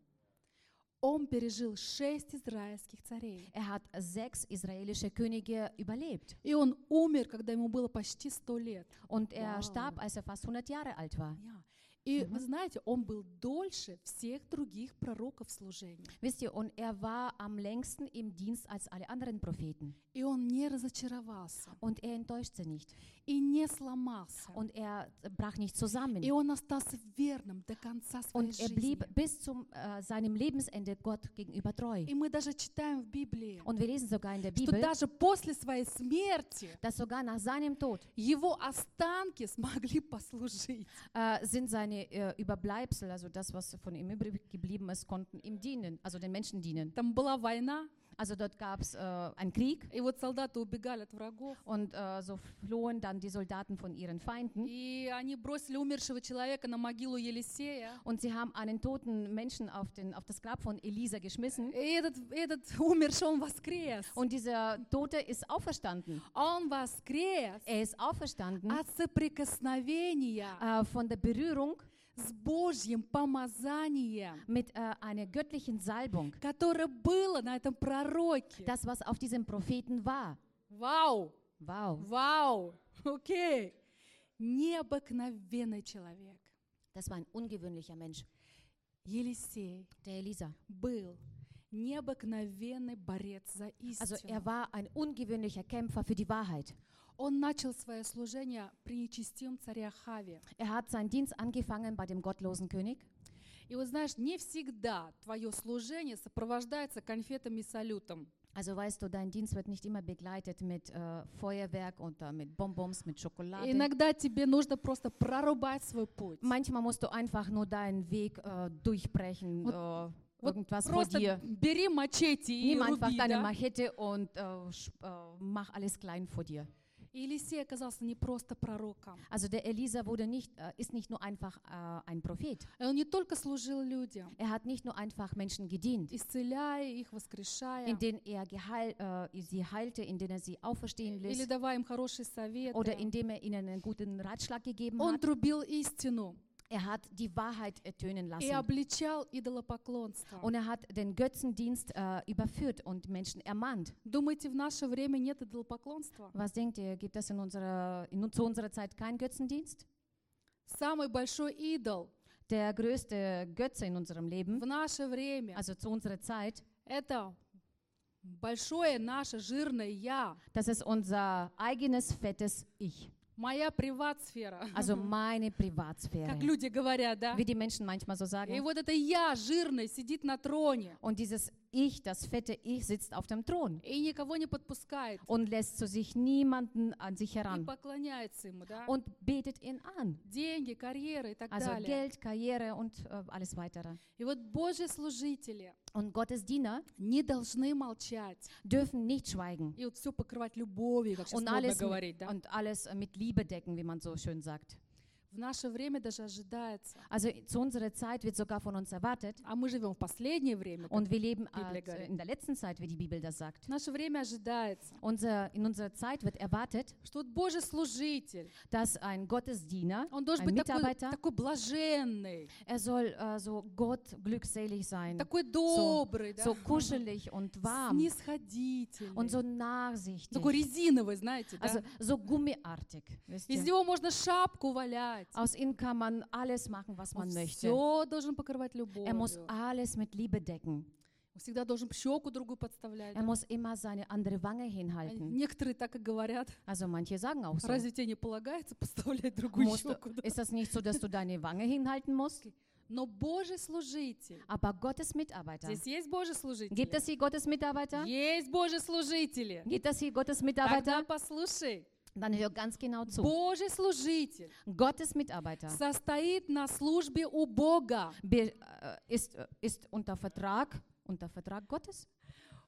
Он пережил шесть израильских царей. Er hat sechs israelische Könige überlebt. И он умер, когда ему было почти 100 лет. Und er Wow. starb, als er fast 100 Jahre alt war. Я. И Мгм. вы знаете, он был дольше всех других пророков служения. Wisst ihr, und er war am längsten im Dienst als alle anderen Propheten. И он не разочаровался, Und er enttäuschte nicht. и не сломался. Und er brach nicht zusammen. И он остался верным до конца своей Und er жизни. blieb bis zum äh, seinem Lebensende Gott gegenüber treu. И мы даже читаем в Библии, Und wir lesen sogar in der что Bibel, даже после своей смерти dass sogar nach seinem Tod его останки смогли послужить. äh, sind seine äh, Überbleibsel, also das, was von ihm übrig geblieben ist, konnten ihm dienen, also den Menschen dienen. Там была война, Also dort gab es äh, einen Krieg и вот солдаты убегали от врагов. und äh, so flohen dann die Soldaten von ihren Feinden. И они бросили умершего человека на могилу Елисея. Und sie haben einen toten Menschen auf, den, auf das Grab von Elisa geschmissen. И этот, этот умерший, он воскрес. Und dieser Tote ist auferstanden. Он воскрес Er ist auferstanden от соприкосновения äh, von der Berührung с Божьим помазанием, mit äh, einer göttlichen Salbung. которое было на этом пророке. Das, was auf diesem Propheten war. Вау! Wow. Вау! Окей! Необыкновенный человек. Das war ein ungewöhnlicher Mensch, Елисей der Elisa. был необыкновенный борец за Also истину. er war ein ungewöhnlicher Kämpfer für die Wahrheit. Он начал свое служение при нечестивом царе Ахаве. Er hat seinen Dienst angefangen bei dem gottlosen König. И вот знаешь, не всегда твое служение сопровождается конфетами и салютом. Also weißt du, dein Dienst wird nicht immer begleitet mit äh, Feuerwerk und äh, mit Bonbons, mit Schokolade. Иногда тебе нужно просто прорубать свой путь. Manchmal musst du einfach nur deinen Weg äh, durchbrechen, Вот- äh, вот irgendwas vor Просто dir. бери мачете и Nimm einfach руби, deine да? Machete und äh, äh, mach alles klein vor dir. Also der Elisa wurde nicht, äh, ist nicht nur einfach äh, ein Prophet. Er hat nicht nur einfach Menschen gedient, indem er geheil, äh, sie heilte, indem er sie auferstehen ließ oder indem er ihnen einen guten Ratschlag gegeben hat. Er hat die Wahrheit ertönen lassen. Und er hat den Götzendienst äh, überführt und Menschen ermahnt. Was denkt ihr, gibt es in unserer, in, zu unserer Zeit keinen Götzendienst? Der größte Götze in unserem Leben, also zu unserer Zeit, das ist unser eigenes fettes Ich. Моя приват-сфера, Also meine Privatsphäre. как люди говорят, да? Wie die Menschen manchmal so И sagen. вот это я жирное сидит на троне Und dieses Ich, das fette Ich, sitzt auf dem Thron и никого не подпускает und lässt zu sich niemanden an sich и heran поклоняется ему, да? und betet ihn an. Деньги, карьера и так Also далее. Geld, Karriere und äh, alles weitere. И вот Божьи служители Und Gottes Diener не должны молчать dürfen nicht schweigen и вот все покрывать любовью, как сейчас und модно alles, говорить, да? und alles äh, mit Liebe decken, wie man so schön sagt. В наше время даже ожидается. Also zu unserer Zeit wird sogar von uns erwartet, А мы живем в последнее время. und wir leben äh, in der letzten Zeit, wie die Bibel das sagt. Наше время ожидается, Unser, in unserer Zeit wird erwartet, что вот Божий служитель, dass ein Gottesdiener, он должен ein быть такой, Mitarbeiter, такой блаженный, er soll äh, so Gott glückselig sein, такой добрый, да? so kuschelig und warm снисходительный, und so nachsichtig, такой резиновый, знаете, да? also so gummiartig. Из него можно шапку валять. Aus ihm kann man alles machen, was Он man möchte. все должен покрывать Er любовью. muss alles mit Liebe decken. Он всегда должен щеку другую подставлять. Er muss immer seine andere Wange А hinhalten. Некоторые так и говорят. Also manche sagen auch so. Разве тебе не полагается подставлять другую Musst щеку? да? ist das nicht so, dass du deine Wange hinhalten musst? Но Божий служитель. Aber Gottes Mitarbeiter. Здесь есть Божий служитель? Gibt es hier Gottes Mitarbeiter? Есть Божьи служители. Gibt es hier Gottes Тогда Mitarbeiter? послушай. Dann hör ganz genau zu. Божий служитель Gottes Mitarbeiter состоит на службе у Бога. be, äh, ist, äh, ist unter Vertrag, unter Vertrag Gottes.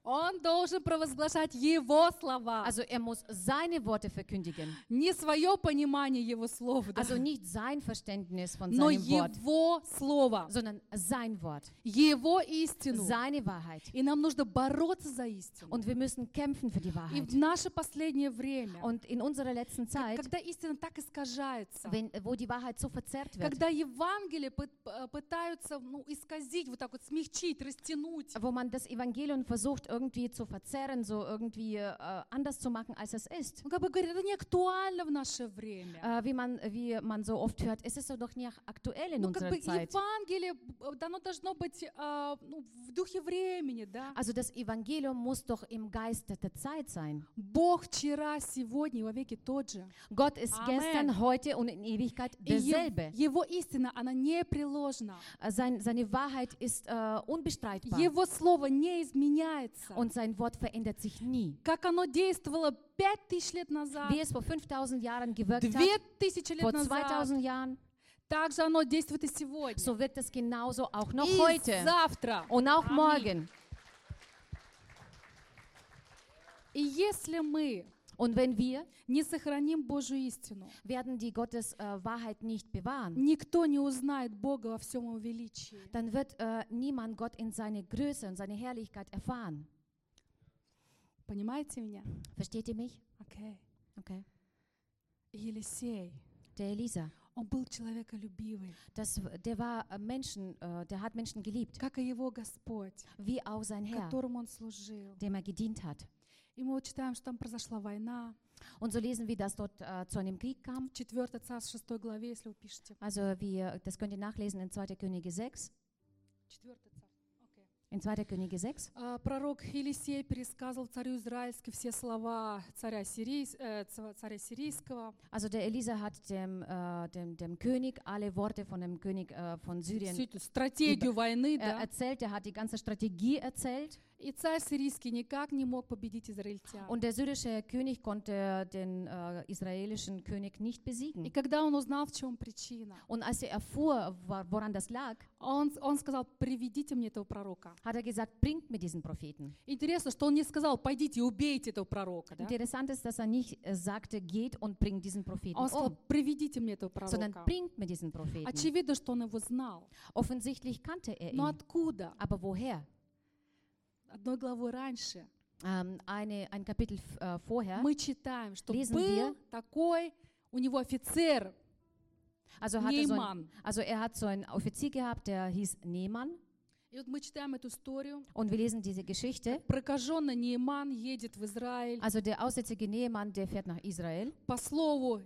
Он должен провозглашать Его слова, Also er muss seine Worte verkündigen. не свое понимание Его слов, да, Also nicht sein Verständnis von но seinem Wort, Его слово, sondern sein Wort, Его истину. seine Wahrheit. И нам нужно бороться за истину. Und wir müssen kämpfen für die И Wahrheit. в наше последнее время, Und in unserer letzten Zeit, когда истина так искажается, wenn, wo die Wahrheit so verzerrt wird, когда Евангелие пыт- э, пытаются ну, исказить, вот так вот смягчить, растянуть, wo man das Evangelium versucht irgendwie zu verzerren, so irgendwie äh, anders zu machen, als es ist. ну, как бы говорят, это не актуально в наше время. Äh, wie, man, wie man so oft hört, es ist doch nicht aktuell in Ну, как unserer бы Zeit. Евангелие, э, да, оно должно быть э, ну, в духе времени, да. Also das Evangelium muss doch im Geiste der Zeit sein. Бог вчера, сегодня и во веки тот же. Gott ist Amen. gestern, heute und in Ewigkeit И Ев- derselbe. Его истина, она непреложна. Äh, Sein, seine Wahrheit ist äh, unbestreitbar Его слово не изменяется. und sein Wort verändert sich nie. Как оно действовало пять тысяч лет назад, Wie es vor 5000 Jahren gewirkt hat, две тысячи лет vor назад, 2000 Jahren, так же оно действует и сегодня. so wirkt es genauso auch noch и heute завтра. und auch Amen. morgen. И если мы Und wenn wir не сохраним Божью истину, werden die Gottes äh, Wahrheit nicht bewahren, никто не узнает Бога во всем Его величии. dann wird äh, niemand Gott in seine Größe und seine Herrlichkeit erfahren. Понимаете меня? Versteht ihr mich? Окей. Okay. Елисей, Der Elisa, он был человеколюбивый, das, der war äh, Menschen, äh, der hat Menschen geliebt, как и его Господь, wie auch sein Herr, которому он служил. dem er gedient hat. И мы вот читаем, что там произошла война. Und so lesen wir, dass dort äh, zu einem Krieg kam. 4 Царств 6 главе, если вы пишете. Also wir, das könnt ihr nachlesen in 2. Könige 6. 4 Царств. Окей. In 2. Könige 6. А, Пророк Елисей пересказывал царю Израильски все слова царя, Сирийс- э, ца- царя сирийского, Also der Elisa hat dem, äh, dem, dem König alle Worte von dem König äh, von Syrien всю эту стратегию войны, äh, да. erzählt. Er hat die ganze Strategie erzählt. И царь сирийский никак не мог победить израильтян. Und der syrische König konnte den äh, israelischen König nicht И когда он узнал, в чем причина, Und als er erfuhr, woran das lag, он, он сказал, приведите мне этого пророка. hat er gesagt, bringt mir diesen Propheten. Интересно, что он не сказал, пойдите и убейте этого пророка. Да? Interessant ist, dass er nicht äh, sagte, geht und bringt diesen Propheten Он сказал, um, приведите мне этого sondern пророка. bringt mir diesen Propheten. Очевидно, что он его знал. Offensichtlich kannte er Но ihn. откуда? Aber woher? Одной главой раньше Ähm, eine, ein Kapitel äh, vorher, мы читаем, что был wir. такой, у него офицер, also, hatte so ein, also er hat so einen Offizier gehabt, der hieß Nehmann. И вот мы читаем эту историю. Und wir lesen diese Geschichte. Прокаженный Нейман едет в Израиль. Also der aussätzige Neemann, der fährt nach Israel. По слову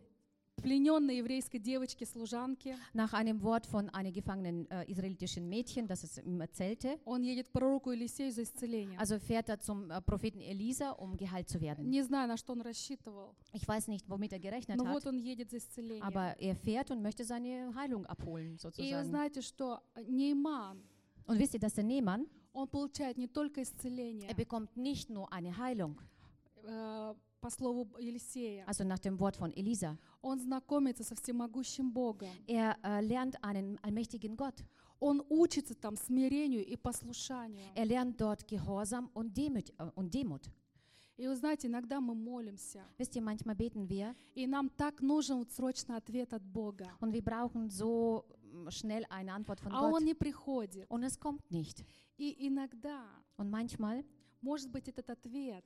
Nach einem Wort von einem gefangenen äh, israelitischen Mädchen, das es ihm erzählte. он едет к пророку Елисею за исцеление. Also fährt er zum äh, Propheten Elisa, um geheilt zu werden. Не знаю, на что он рассчитывал, Ich weiß nicht, womit er gerechnet но hat, вот он едет за исцелением. aber er fährt und möchte seine Heilung abholen, И вы sozusagen. знаете, что Нейман, Und wisst ihr, dass der Neemann, он получает не только исцеление, er bekommt nicht nur eine Heilung, э, по слову Елисея, also nach dem Wort von Elisa. он знакомится со всемогущим Богом. Er äh, lernt einen allmächtigen Gott. Он учится там смирению и послушанию. Er lernt dort Gehorsam und Demut. Äh, und Demut. И вы знаете, иногда мы молимся, Wisst ihr, manchmal beten wir и нам так нужен вот срочно ответ от Бога. und wir brauchen so mm, schnell eine Antwort von А Gott. он не приходит. Und es kommt nicht. И иногда, Und manchmal может быть, этот ответ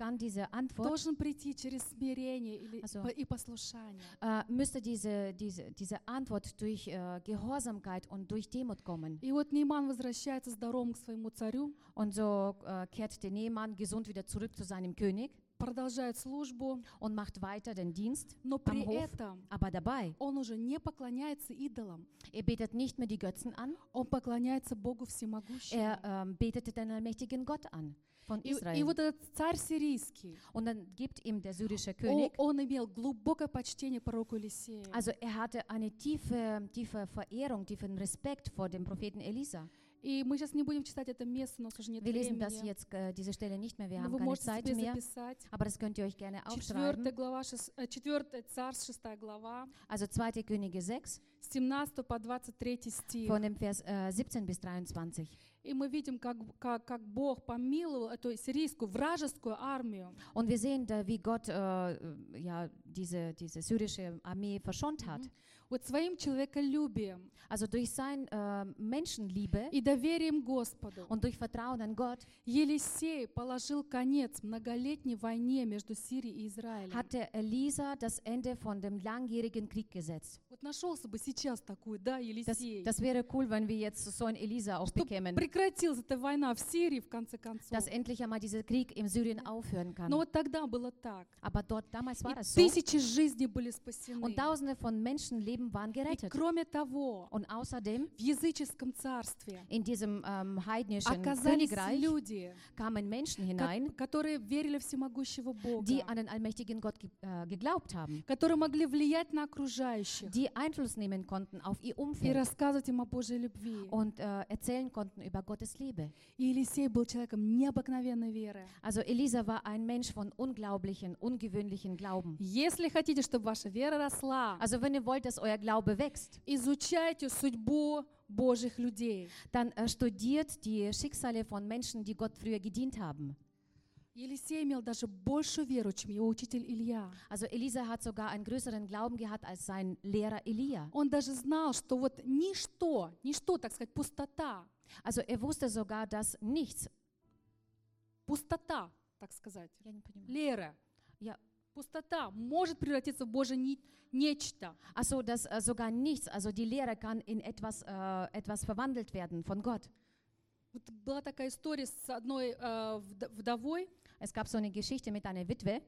kann diese Antwort, должен прийти через смирение или, Also- по- и послушание. äh, müsste diese, diese, diese Antwort durch äh, Gehorsamkeit und durch Demut kommen. И вот Нейман возвращается здоровым к своему царю, Und so äh, kehrt der Neemann gesund wieder zurück zu seinem König Продолжает службу, und macht weiter den Dienst. но при Hof. этом Aber dabei, он уже не поклоняется идолам, er betet nicht mehr die Götzen an, он поклоняется Богу Всемогущему. er ähm, betet den allmächtigen Gott an von И, и Israel. вот этот царь сирийский, Und dann gibt ihm der syrische König, он имел глубокое почтение пророку Елисею. also er hatte eine tiefe, tiefe Verehrung, tiefen Respekt vor dem Propheten Elisa. И мы сейчас не будем читать это место, у нас уже нет Wir lesen das времени. jetzt, äh, diese Stelle nicht mehr, wir Но haben вы keine можете Zeit себе mehr, записать. aber das könnt ihr euch gerne Четвертая aufschreiben. глава, шес- э, четвертая царств, шестая глава, Also 2. Könige 6, с 17 по 23 стих. von dem Vers äh, 17 bis 23. И мы видим, как, как, как Бог помиловал эту сирийскую вражескую армию. Und wir sehen, da, wie Gott äh, ja, diese, diese syrische Armee verschont hat. Вот своим человеколюбием Also durch sein äh, Menschenliebe и доверием Господу und durch Vertrauen an Gott Елисей положил конец многолетней войне между Сирией и Израилем. hat der Elisa das Ende von dem langjährigen Krieg gesetzt. Вот нашелся бы сейчас такой, да, Елисей. das wäre cool, wenn wir jetzt so einen Elisa auch Чтоб bekämen, прекратилась эта война в Сирии, в конце концов. dass endlich einmal dieser Krieg im Syrien aufhören kann. Но вот тогда было так. Aber dort damals war И es so. тысячи жизней были спасены. Und tausende von Menschenleben waren И кроме того, Und außerdem в языческом царстве in diesem ähm, heidnischen оказались Königreich люди, kamen Menschen hinein, которые верили в всемогущего Бога, die an den allmächtigen Gott ge äh, geglaubt haben, которые могли влиять на окружающих die Einfluss nehmen konnten auf ihr и Umfeld рассказывать им о Божьей любви. und äh, erzählen konnten über Gottes Liebe. И Елисей был человеком необыкновенной веры. Also Elisa war ein Mensch von unglaublichen, ungewöhnlichen Glauben. Если хотите, чтобы ваша вера росла, Also wenn ihr wollt, dass euer Glaube wächst, изучайте судьбу Божьих людей. dann äh, studiert die Schicksale von Menschen, die Gott früher gedient haben. Елисей имел даже большую веру, чем его учитель Илья. Also Elisa hat sogar einen größeren Glauben gehabt als sein Lehrer Elia. Он даже знал, что вот ничто, ничто, так сказать, пустота, Also er wusste sogar, dass nichts, пустота, так сказать, Лера, Ja. пустота может превратиться в Божье ни- нечто. also dass äh, sogar nichts, also die Lehre kann in etwas, äh, etwas verwandelt werden von Gott. Вот была такая история с одной э, вд- вдовой, Es gab so eine Geschichte mit einer Witwe,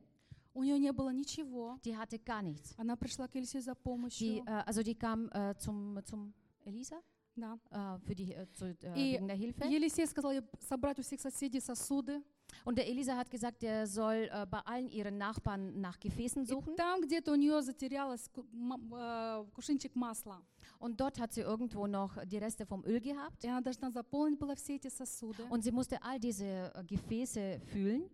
у нее не было ничего. die hatte gar nichts. Она пришла к Елисею за Die, помощью. äh, also die kam äh, zum, zum Elisa Да. äh, für die, äh, zu, äh, И wegen der Hilfe. Елисей сказал ей собрать у всех соседей сосуды. Und der Elisa hat gesagt, er soll äh, bei allen ihren Nachbarn nach Gefäßen И suchen. там где-то у нее затерялась ку- ма- э, кувшинчик масла. Und dort hat sie irgendwo noch die Reste vom Öl gehabt. И она должна заполнить была все эти сосуды. Und sie musste all diese äh, Gefäße füllen.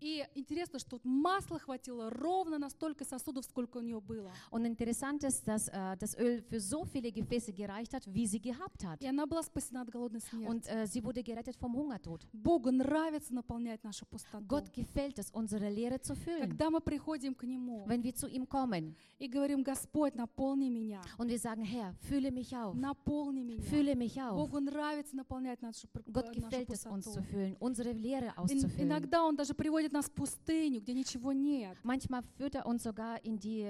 И интересно, что масла хватило ровно на столько сосудов, сколько у нее было. Und interessant ist, dass äh, das Öl für so viele Gefäße gereicht hat, wie sie gehabt hat. И она была спасена от голодной смерти. Und äh, sie wurde gerettet vom Hungertod. Богу нравится наполнять нашу пустоту. Gott gefällt es, unsere Leere zu füllen. Когда мы приходим к Нему Wenn wir zu ihm kommen и говорим, Господь, наполни меня, und wir sagen, Herr, fülle mich auf, наполни меня. fülle mich auf. Богу нравится наполнять нашу, Gott нашу gefällt es, uns zu пустоту. füllen, unsere Leere auszufüllen. Иногда Он даже приводит нас в пустыню, где ничего нет, Manchmal führt er uns sogar in die,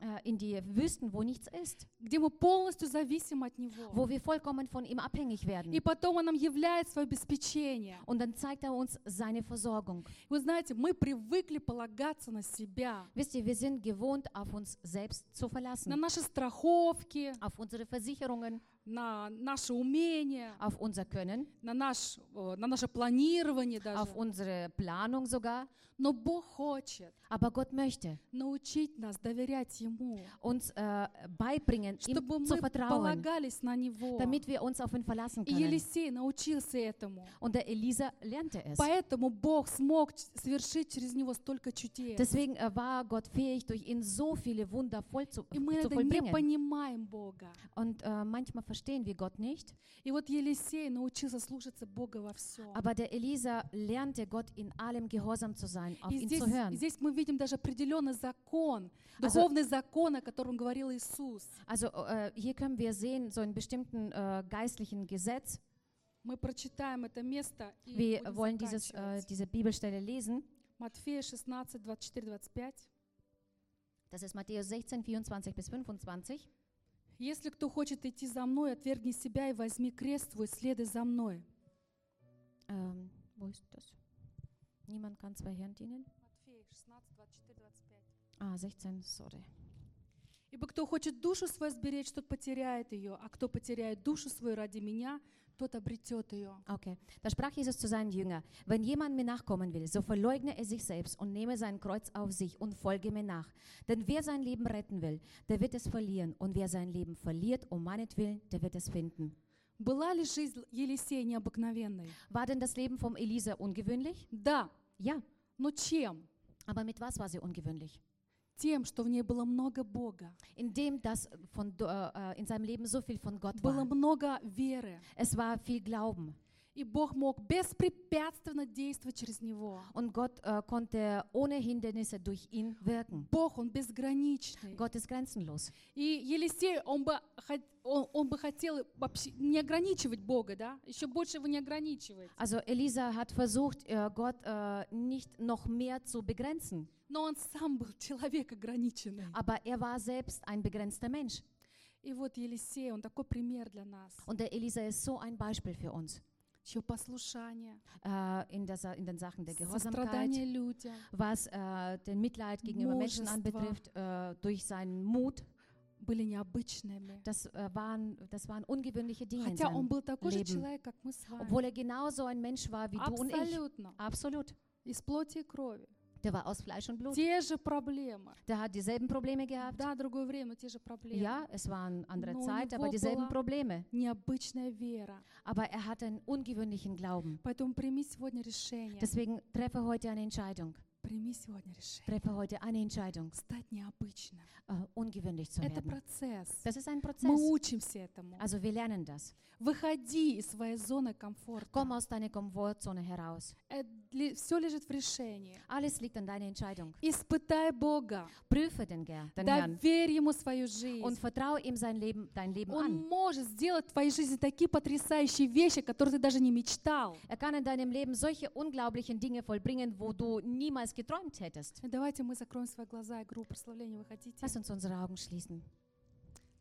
äh, in die Wüsten, wo nichts ist, где мы полностью зависим от Него. wo wir vollkommen von ihm abhängig werden. И потом Он нам являет свое обеспечение. Und dann zeigt er uns seine Versorgung. Вы знаете, мы привыкли полагаться на себя, Wisst ihr, wir sind gewohnt, auf uns selbst zu на verlassen, наши страховки, auf unsere Versicherungen, на наше умение, auf unser Können, на, наш, э, на наше планирование даже. auf unsere Planung sogar. Но Бог хочет Aber Gott möchte научить нас доверять Ему, uns äh, beibringen, чтобы ihm zu мы vertrauen, полагались на Него. damit wir uns auf ihn verlassen И können. Елисей научился этому. Und der Elisa lernte es. Поэтому Бог смог совершить через него столько чудес. Deswegen äh, war Gott fähig, durch ihn so viele Wunder voll zu, И мы zu не vollbringen. понимаем Бога. Und äh, manchmal verstehen wir Gott nicht. И вот Елисей научился слушаться Бога во всем. Aber der Elisa lernte Gott in allem gehorsam zu sein, auf И ihn здесь, zu hören. здесь мы видим даже определенный закон, Also- духовный закон, о котором говорил Иисус. Also äh, hier können wir sehen, so einen bestimmten äh, geistlichen Gesetz. Мы прочитаем это место и Wir будем wollen dieses, äh, заканчивать. diese Bibelstelle lesen. Матфея 16, 24, 25. Das ist Matthäus 16, 24 bis 25. «Если кто хочет идти за мной, отвергни себя и возьми крест свой, следуй за мной». Ähm, wo ist das? Niemand kann zwei Herren dienen. Матфея 16, 24, 25. Ah, 16, sorry. «Ибо кто хочет душу свою сберечь, тот потеряет ее, а кто потеряет душу свою ради меня, тот обретет ее». Okay. Da sprach Jesus zu seinen Jüngern, wenn jemand mir nachkommen will, so verleugne er sich selbst und nehme sein Kreuz auf sich und folge mir nach. Denn wer sein Leben retten will, der wird es verlieren. Und wer sein Leben verliert, um meinetwillen, der wird es finden. Была ли жизнь Елисея необыкновенной? War denn das Leben vom Elisa ungewöhnlich? Да, Ja. но чем? Aber mit was war sie ungewöhnlich? Тем, что в ней было много Бога, Indem das von, äh, in seinem Leben so viel von Gott было war. много веры, Es war viel Glauben. И Бог мог беспрепятственно действовать через него. Und Gott äh, konnte ohne Hindernisse durch ihn wirken. Бог, Он безграничный. Gott ist grenzenlos. И Елисей, он бы, он, он бы хотел вообще не ограничивать Бога, да? Еще больше его не ограничивать. Also Elisa hat versucht, äh, Gott äh, nicht noch mehr zu begrenzen. Но он сам был человек ограниченный. Aber er war selbst ein begrenzter Mensch. И вот Елисей, он такой пример для нас. Und der Elisa ist so ein Beispiel für uns. Чье послушание, Äh, in, der, Sa- in den Sachen der сострадание Gehorsamkeit, людям, was äh, den Mitleid gegenüber Menschen Мужество. anbetrifft, äh, durch seinen Mut. были необычными. Das, äh, waren, das waren ungewöhnliche Dinge in Хотя он seinem был такой же Leben. человек, как мы с вами. Obwohl er genauso ein Mensch war wie du und ich. Абсолютно. Absolut. Из плоти и крови. Der war aus Fleisch und Blut. Те же проблемы. Der hat dieselben Probleme gehabt. Да, другое время, но те же проблемы. Ja, es war eine andere Но у Zeit, него aber dieselben была Probleme. Необычная вера. Aber er hatte einen ungewöhnlichen Glauben. Поэтому прими сегодня решение. Deswegen treffe heute eine Entscheidung. Прими сегодня решение. Treffe heute eine Entscheidung, Стать необычным. äh, ungewöhnlich zu Это werden. процесс. Das ist ein Мы учимся этому. Also wir lernen das. Выходи из своей зоны комфорта. Komm aus deiner Komfortzone heraus. Все лежит в решении. Alles liegt an deiner Entscheidung. Испытай Бога. Prüfe den, Ger- den Доверь Ему свою жизнь. und vertraue ihm sein Leben, dein Leben Он an. может сделать в твоей жизни такие потрясающие вещи, которые ты даже не мечтал. Er kann in deinem Leben solche unglaublichen Dinge vollbringen, wo du niemals geträumt hättest. И Давайте мы закроем свои глаза. Игру прославления вы хотите? Lass uns unsere Augen schließen.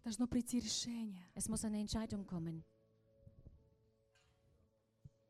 Должно прийти решение. Es muss eine Entscheidung kommen.